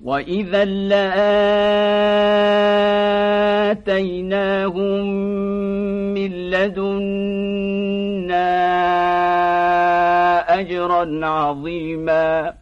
وإذا لآتيناهم من لدنا أجرا عظيما